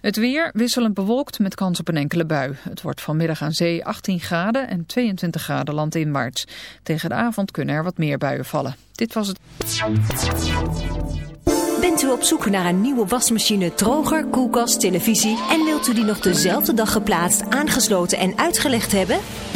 Het weer wisselend bewolkt met kans op een enkele bui. Het wordt vanmiddag aan zee 18 graden en 22 graden landinwaarts. Tegen de avond kunnen er wat meer buien vallen. Dit was het. Bent u op zoek naar een nieuwe wasmachine, droger, koelkast, televisie... en wilt u die nog dezelfde dag geplaatst, aangesloten en uitgelegd hebben?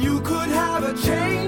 You could have a change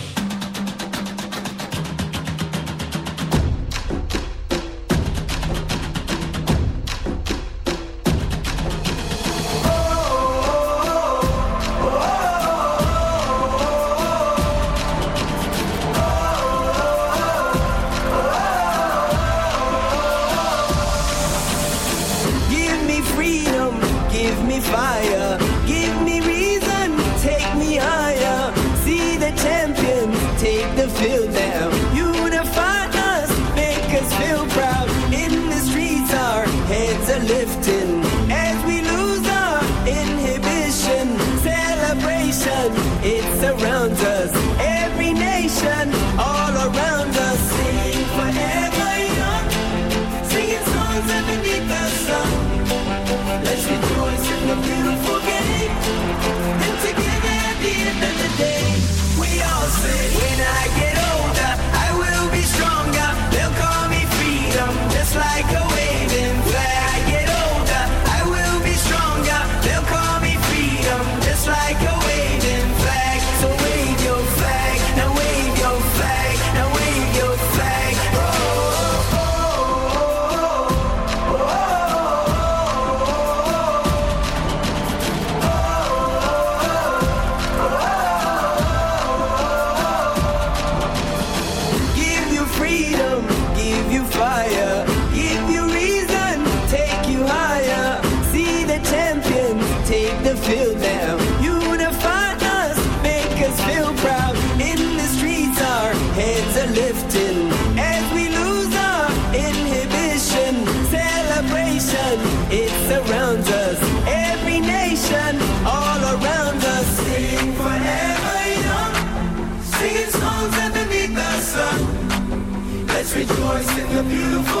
Beautiful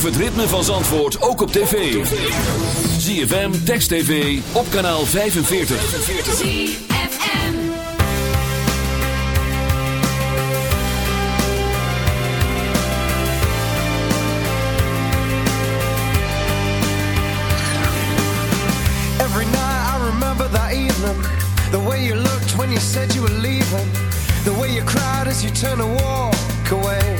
Beleef het ritme van Zandvoort ook op tv. ZFM, Text TV, op kanaal 45. ZFM. Every night I remember that evening. The way you looked when you said you were leaving. The way you cried as you turned to walk away.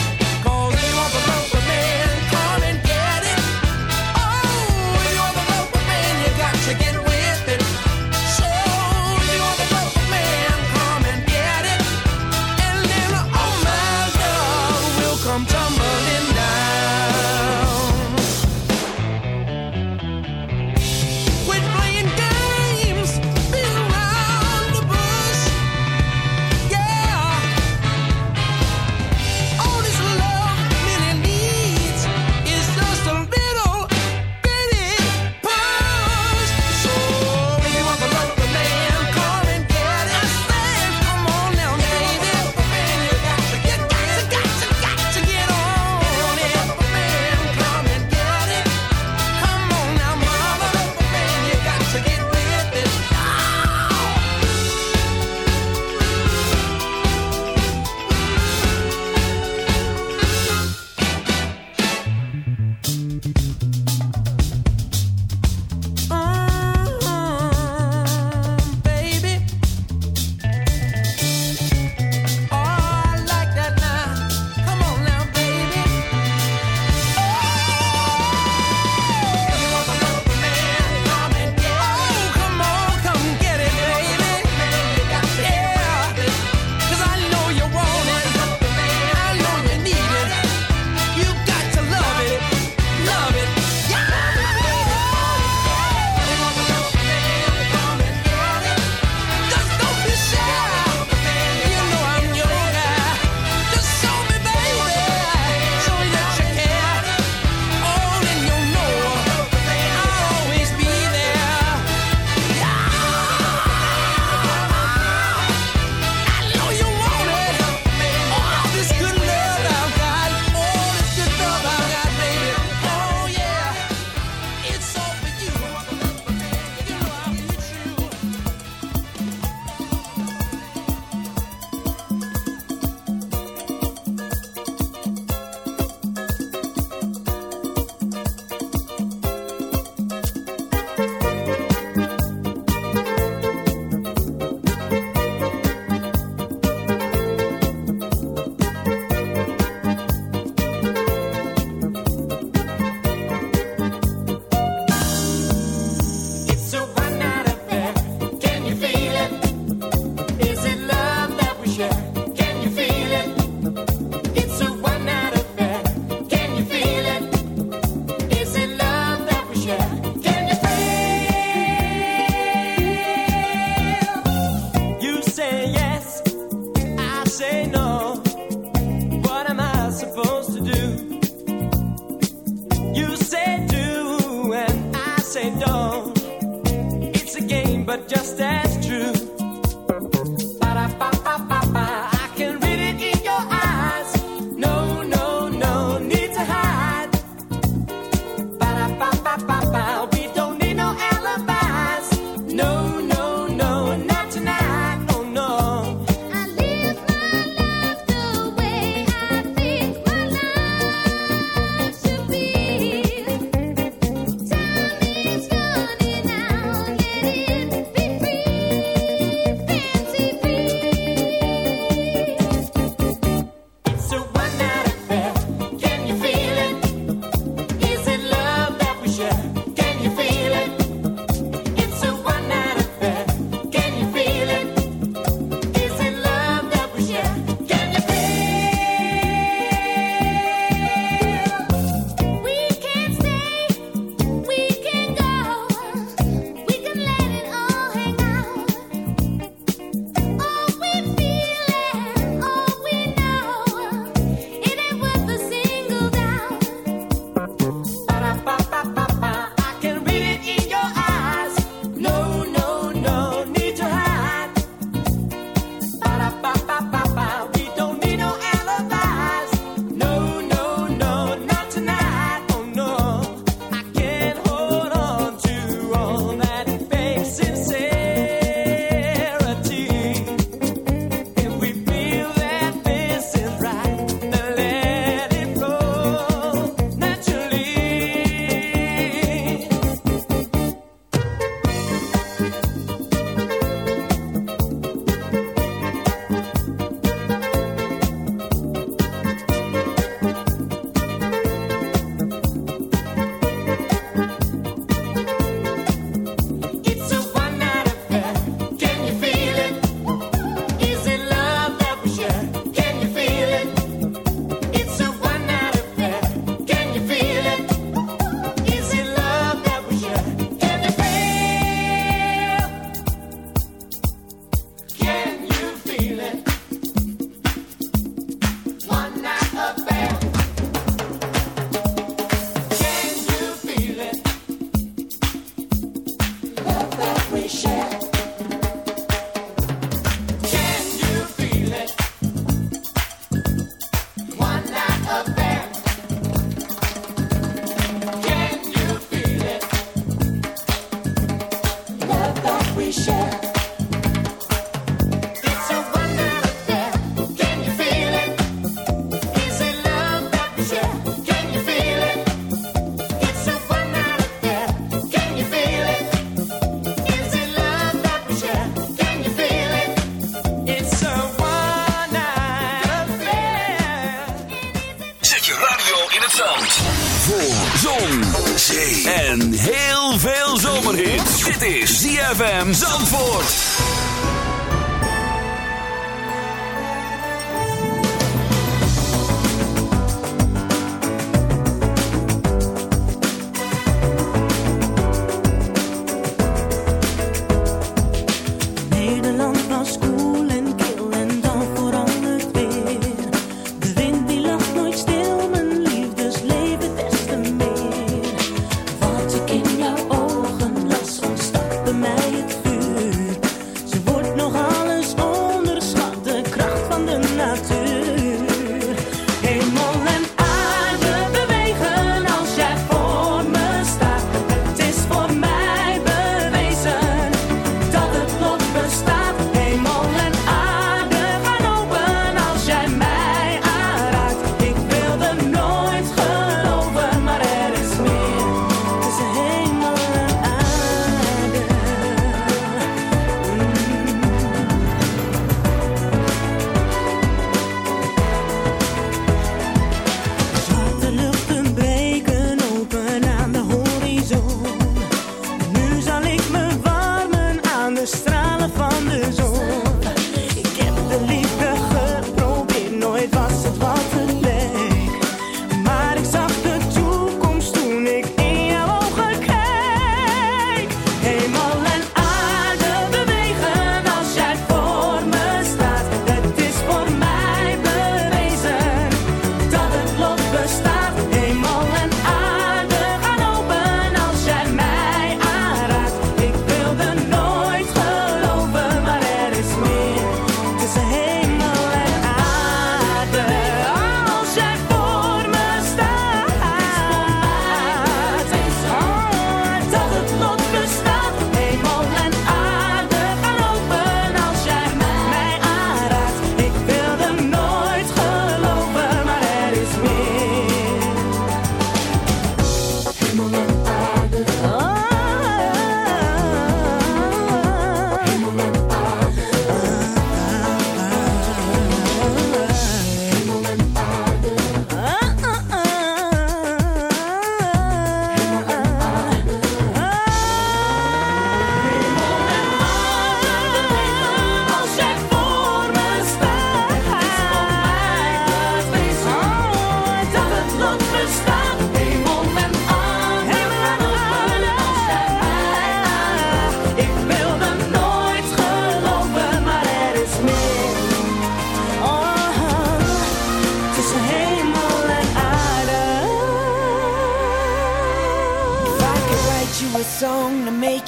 ZFM Zandvoort.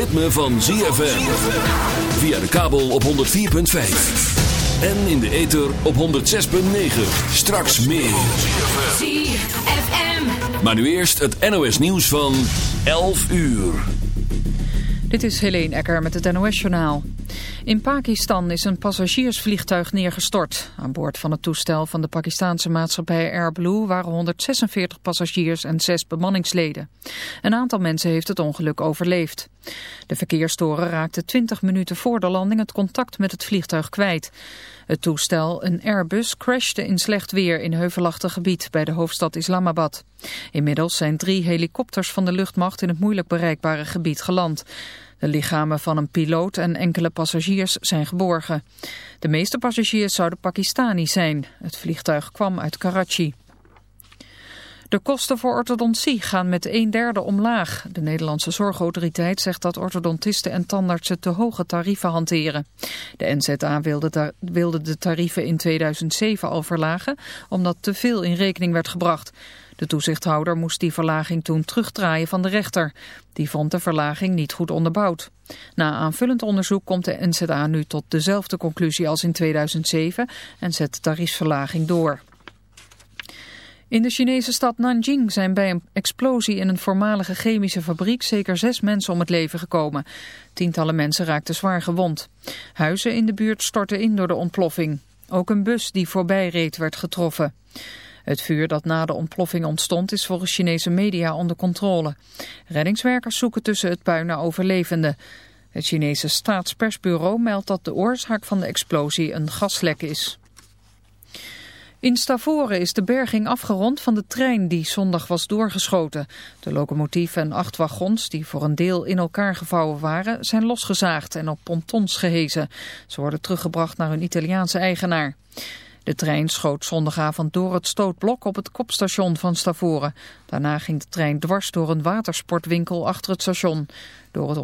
Ritme van ZFM. Via de kabel op 104.5. En in de ether op 106.9. Straks meer. ZFM. Maar nu eerst het NOS nieuws van 11 uur. Dit is Helene Ecker met het NOS-journaal. In Pakistan is een passagiersvliegtuig neergestort. Aan boord van het toestel van de Pakistanse maatschappij Airblue waren 146 passagiers en 6 bemanningsleden. Een aantal mensen heeft het ongeluk overleefd. De verkeerstoren raakte 20 minuten voor de landing het contact met het vliegtuig kwijt. Het toestel, een Airbus, crashte in slecht weer in heuvelachtig gebied bij de hoofdstad Islamabad. Inmiddels zijn drie helikopters van de luchtmacht in het moeilijk bereikbare gebied geland. De lichamen van een piloot en enkele passagiers zijn geborgen. De meeste passagiers zouden Pakistani zijn. Het vliegtuig kwam uit Karachi. De kosten voor orthodontie gaan met een derde omlaag. De Nederlandse Zorgautoriteit zegt dat orthodontisten en tandartsen te hoge tarieven hanteren. De NZA wilde, wilde de tarieven in 2007 al verlagen, omdat te veel in rekening werd gebracht. De toezichthouder moest die verlaging toen terugdraaien van de rechter. Die vond de verlaging niet goed onderbouwd. Na aanvullend onderzoek komt de NZA nu tot dezelfde conclusie als in 2007 en zet de tariefsverlaging door. In de Chinese stad Nanjing zijn bij een explosie in een voormalige chemische fabriek zeker zes mensen om het leven gekomen. Tientallen mensen raakten zwaar gewond. Huizen in de buurt stortten in door de ontploffing. Ook een bus die voorbij reed werd getroffen. Het vuur dat na de ontploffing ontstond is volgens Chinese media onder controle. Reddingswerkers zoeken tussen het puin naar overlevenden. Het Chinese staatspersbureau meldt dat de oorzaak van de explosie een gaslek is. In Stavoren is de berging afgerond van de trein die zondag was doorgeschoten. De locomotief en acht wagons, die voor een deel in elkaar gevouwen waren, zijn losgezaagd en op pontons gehezen. Ze worden teruggebracht naar hun Italiaanse eigenaar. De trein schoot zondagavond door het stootblok op het kopstation van Stavoren. Daarna ging de trein dwars door een watersportwinkel achter het station. Door het